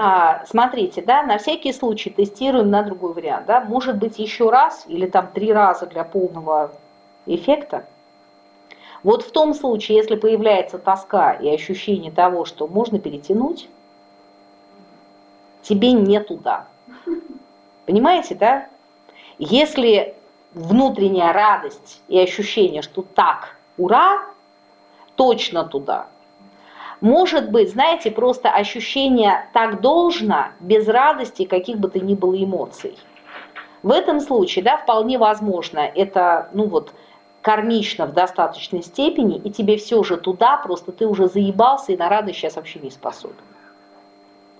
S1: А, смотрите, да, на всякий случай тестируем на другой вариант, да, может быть еще раз или там три раза для полного эффекта. Вот в том случае, если появляется тоска и ощущение того, что можно перетянуть, тебе не туда. Понимаете, да? Если внутренняя радость и ощущение, что так, ура, точно туда. может быть, знаете, просто ощущение так должно, без радости каких бы то ни было эмоций. В этом случае, да, вполне возможно, это, ну вот, кармично в достаточной степени, и тебе все же туда, просто ты уже заебался и на радость сейчас вообще не способен.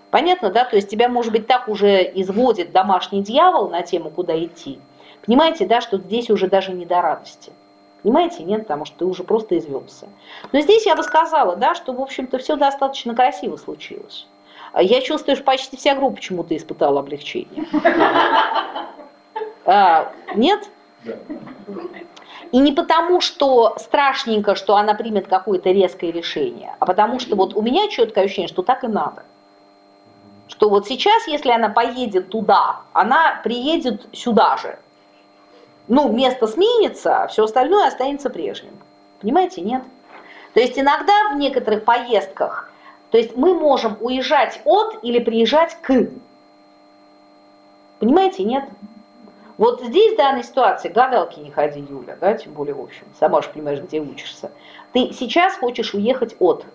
S1: Понятно, да? То есть тебя, может быть, так уже изводит домашний дьявол на тему, куда идти. Понимаете, да, что здесь уже даже не до радости. Понимаете, нет, потому что ты уже просто извелся. Но здесь я бы сказала, да, что, в общем-то, все достаточно красиво случилось. Я чувствую, что почти вся группа почему-то испытала облегчение. А, нет? И не потому, что страшненько, что она примет какое-то резкое решение, а потому что вот у меня четкое ощущение, что так и надо. Что вот сейчас, если она поедет туда, она приедет сюда же. Ну, место сменится, а все остальное останется прежним. Понимаете, нет? То есть иногда в некоторых поездках, то есть мы можем уезжать от или приезжать к. Понимаете, нет? Вот здесь, в данной ситуации, гадалки не ходи, Юля, да, тем более, в общем, сама же понимаешь, где учишься. Ты сейчас хочешь уехать от.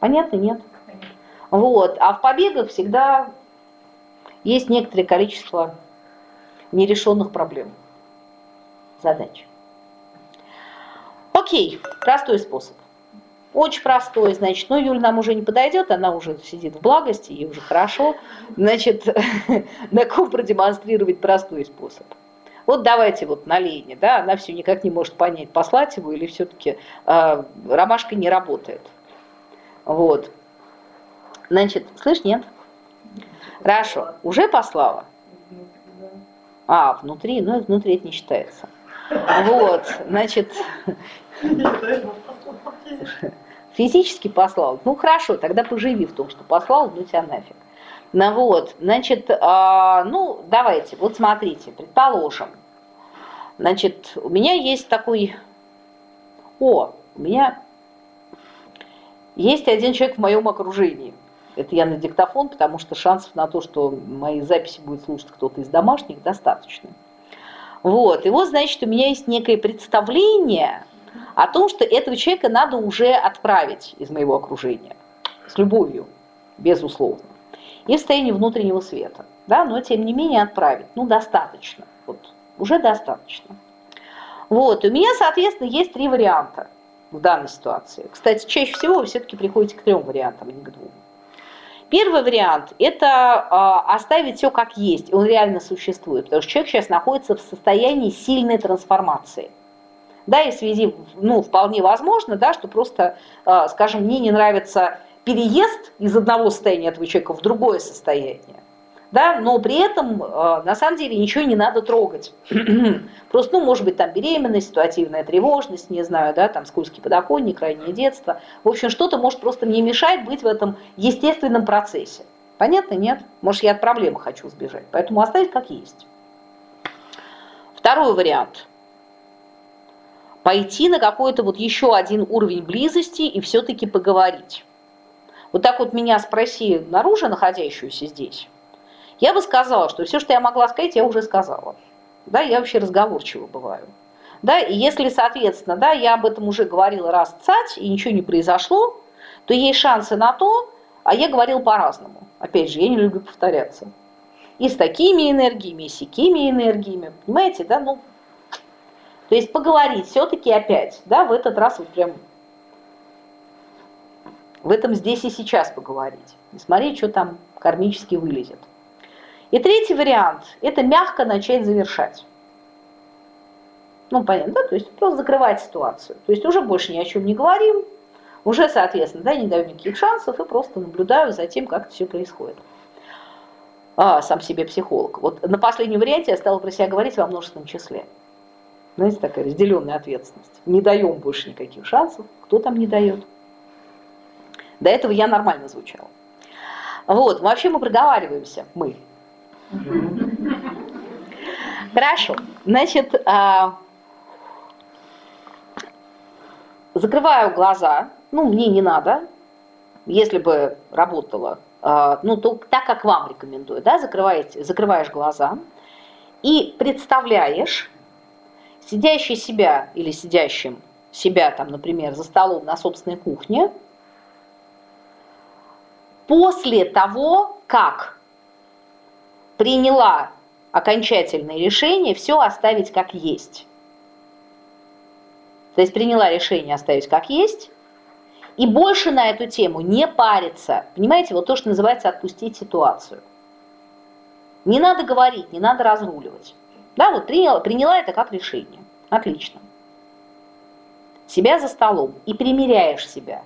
S1: Понятно, нет? Вот, а в побегах всегда есть некоторое количество нерешенных проблем, задач. Окей, простой способ. Очень простой, значит, ну, Юля нам уже не подойдет, она уже сидит в благости, ей уже хорошо. Значит, [LAUGHS] на ком продемонстрировать простой способ. Вот давайте вот на Лене, да, она все никак не может понять, послать его или все-таки э, ромашка не работает. Вот. Значит, слышь, нет? Хорошо, уже послала? А, внутри, ну, внутри это не считается. Вот, значит, физически послал. Ну хорошо, тогда поживи в том, что послал, ну тебя нафиг. Ну вот, значит, а, ну давайте, вот смотрите, предположим, значит, у меня есть такой, о, у меня есть один человек в моем окружении. Это я на диктофон, потому что шансов на то, что мои записи будет слушать кто-то из домашних, достаточно. Вот, и вот, значит, у меня есть некое представление о том, что этого человека надо уже отправить из моего окружения. С любовью, безусловно. И в состоянии внутреннего света. Да, но тем не менее отправить. Ну, достаточно. Вот, уже достаточно. Вот, у меня, соответственно, есть три варианта в данной ситуации. Кстати, чаще всего вы все-таки приходите к трем вариантам, а не к двум. Первый вариант – это э, оставить все как есть, он реально существует, потому что человек сейчас находится в состоянии сильной трансформации. Да, и в связи, ну, вполне возможно, да, что просто, э, скажем, мне не нравится переезд из одного состояния этого человека в другое состояние да, но при этом э, на самом деле ничего не надо трогать. [CLEARS THROAT] Просто, ну, может быть, там беременность, ситуативная тревожность, не знаю, да, там скользкий подоконник, раннее детство. В общем, что-то может просто мне мешать быть в этом естественном процессе. Понятно, нет? Может, я от проблемы хочу сбежать, поэтому оставить как есть. Второй вариант. Пойти на какой-то вот еще один уровень близости и все-таки поговорить. Вот так вот меня спроси наружу, находящуюся здесь, я бы сказала, что все, что я могла сказать, я уже сказала. Да, я вообще разговорчива бываю. Да, и если, соответственно, да, я об этом уже говорила раз цать, и ничего не произошло, то есть шансы на то, а я говорила по-разному. Опять же, я не люблю повторяться. И с такими энергиями, и с такими энергиями. Понимаете, да, ну, то есть поговорить все-таки опять, да, в этот раз вот прям в этом здесь и сейчас поговорить. Не смотреть, что там кармически вылезет. И третий вариант – это мягко начать завершать. Ну, понятно, да? То есть просто закрывать ситуацию. То есть уже больше ни о чем не говорим, уже, соответственно, да, не даю никаких шансов и просто наблюдаю за тем, как это все происходит. А, сам себе психолог. Вот на последнем варианте я стала про себя говорить во множественном числе. Знаете, такая разделенная ответственность. Не даем больше никаких шансов. Кто там не дает? До этого я нормально звучала. Вот, вообще мы проговариваемся, мы, Хорошо. Значит, а, закрываю глаза. Ну, мне не надо. Если бы работала, ну, то так, как вам рекомендую, да, закрываете, закрываешь глаза и представляешь сидящий себя или сидящим себя, там, например, за столом на собственной кухне, после того, как приняла окончательное решение все оставить как есть. То есть приняла решение оставить как есть, и больше на эту тему не париться. Понимаете, вот то, что называется отпустить ситуацию. Не надо говорить, не надо разруливать. Да, вот приняла, приняла это как решение. Отлично. Себя за столом и примеряешь себя.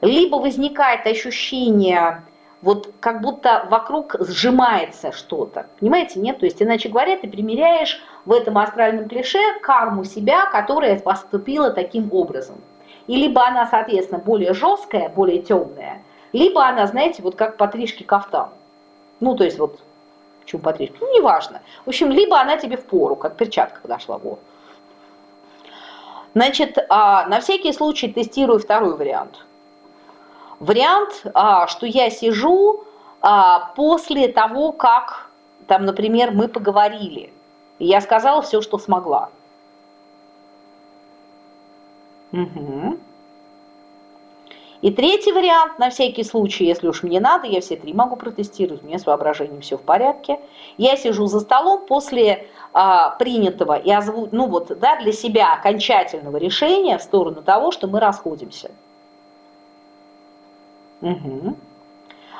S1: Либо возникает ощущение, вот как будто вокруг сжимается что-то. Понимаете, нет? То есть, иначе говоря, ты примеряешь в этом астральном клише карму себя, которая поступила таким образом. И либо она, соответственно, более жесткая, более темная, либо она, знаете, вот как патришки кафтан. Ну, то есть вот, почему патришки? Ну, неважно. В общем, либо она тебе в пору, как перчатка подошла. Вот. Значит, а, на всякий случай тестирую второй вариант. Вариант, а, что я сижу а, после того, как, там, например, мы поговорили. Я сказала все, что смогла. Угу. И третий вариант, на всякий случай, если уж мне надо, я все три могу протестировать, у меня с воображением все в порядке. Я сижу за столом после а, принятого и озву... ну вот, да, для себя окончательного решения в сторону того, что мы расходимся. Угу.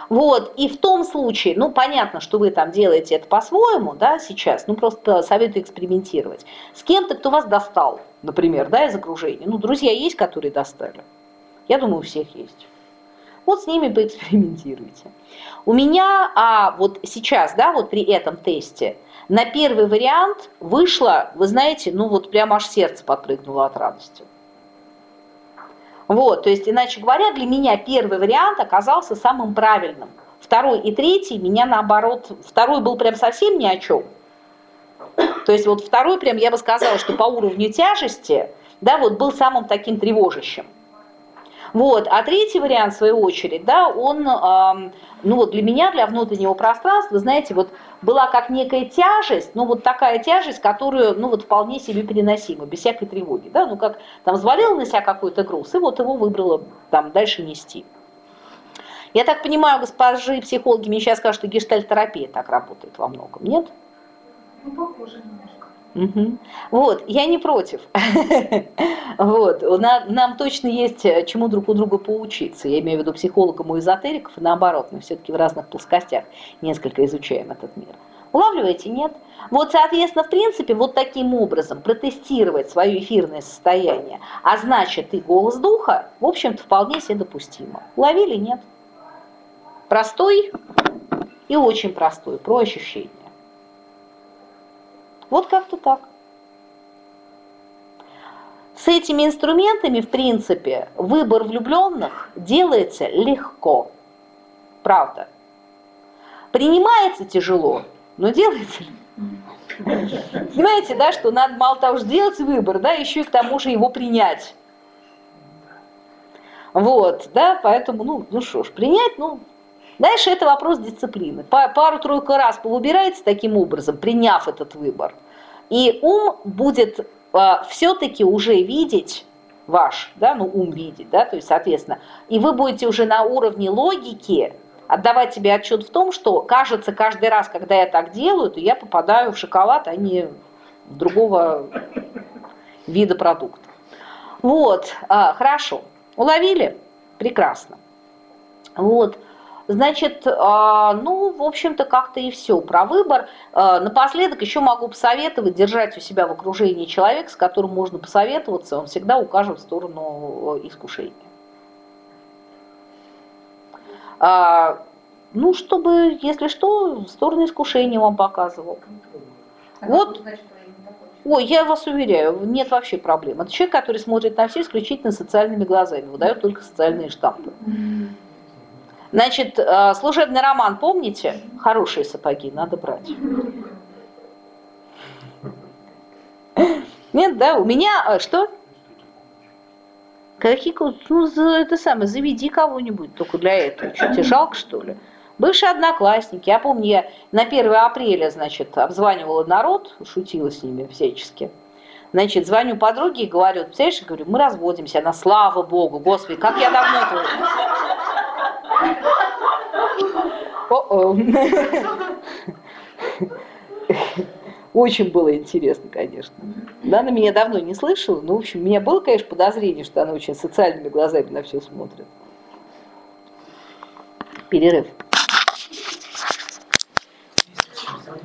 S1: Вот, и в том случае, ну, понятно, что вы там делаете это по-своему, да, сейчас, ну, просто советую экспериментировать. С кем-то, кто вас достал, например, да, из окружения. Ну, друзья есть, которые достали? Я думаю, у всех есть. Вот с ними [LAUGHS] поэкспериментируйте. У меня а, вот сейчас, да, вот при этом тесте, на первый вариант вышло, вы знаете, ну вот прямо аж сердце подпрыгнуло от радости. Вот, то есть, иначе говоря, для меня первый вариант оказался самым правильным. Второй и третий меня наоборот, второй был прям совсем ни о чем. То есть вот второй прям, я бы сказала, что по уровню тяжести, да, вот был самым таким тревожащим. Вот. А третий вариант, в свою очередь, да, он, ну вот для меня, для внутреннего пространства, знаете, вот была как некая тяжесть, ну вот такая тяжесть, которую, ну вот вполне себе переносима, без всякой тревоги, да, ну как там взвалила на себя какой-то груз, и вот его выбрала там дальше нести. Я так понимаю, госпожи психологи мне сейчас скажут, что гештальтерапия так работает во многом, нет?
S4: Ну, похоже немножко.
S1: Угу. Вот, я не против. [LAUGHS] вот, нам, нам точно есть э, чему друг у друга поучиться. Я имею в виду психологам и эзотериков, и наоборот, мы все-таки в разных плоскостях несколько изучаем этот мир. Улавливаете? Нет. Вот, соответственно, в принципе, вот таким образом протестировать свое эфирное состояние, а значит и голос духа, в общем-то, вполне себе допустимо. Ловили? Нет. Простой и очень простой, про ощущение. Вот как-то так. С этими инструментами, в принципе, выбор влюбленных делается легко. Правда. Принимается тяжело, но делается Понимаете, да, что надо мало того, что сделать выбор, да, еще и к тому же его принять. Вот, да, поэтому, ну, ну что ж, принять, ну, Дальше это вопрос дисциплины. Пару-тройку раз повыбирается таким образом, приняв этот выбор. И ум будет э, все-таки уже видеть ваш, да, ну ум видеть, да, то есть, соответственно, и вы будете уже на уровне логики отдавать себе отчет в том, что кажется каждый раз, когда я так делаю, то я попадаю в шоколад, а не в другого вида продукта. Вот, э, хорошо, уловили? Прекрасно. Вот. Значит, а, ну, в общем-то, как-то и все про выбор. А, напоследок еще могу посоветовать держать у себя в окружении человека, с которым можно посоветоваться, он всегда укажет в сторону э, искушения. А, ну, чтобы, если что, в сторону искушения вам показывал. Вот. Ой, я вас уверяю, нет вообще проблем. Это человек, который смотрит на все исключительно социальными глазами, выдает только социальные штампы. Значит, э, служебный роман, помните? Хорошие сапоги, надо брать. Нет, да, у меня, э, что? Какие, ну, это самое, заведи кого-нибудь только для этого. Что, тебе жалко, что ли? Бывшие одноклассники. Я помню, я на 1 апреля, значит, обзванивала народ, шутила с ними всячески. Значит, звоню подруге и говорю, представляешь, говорю, мы разводимся. Она, слава богу, господи, как я давно это... О-о. Очень было интересно, конечно. Дана меня давно не слышала, но, в общем, у меня было, конечно, подозрение, что она очень социальными глазами на все смотрит. Перерыв.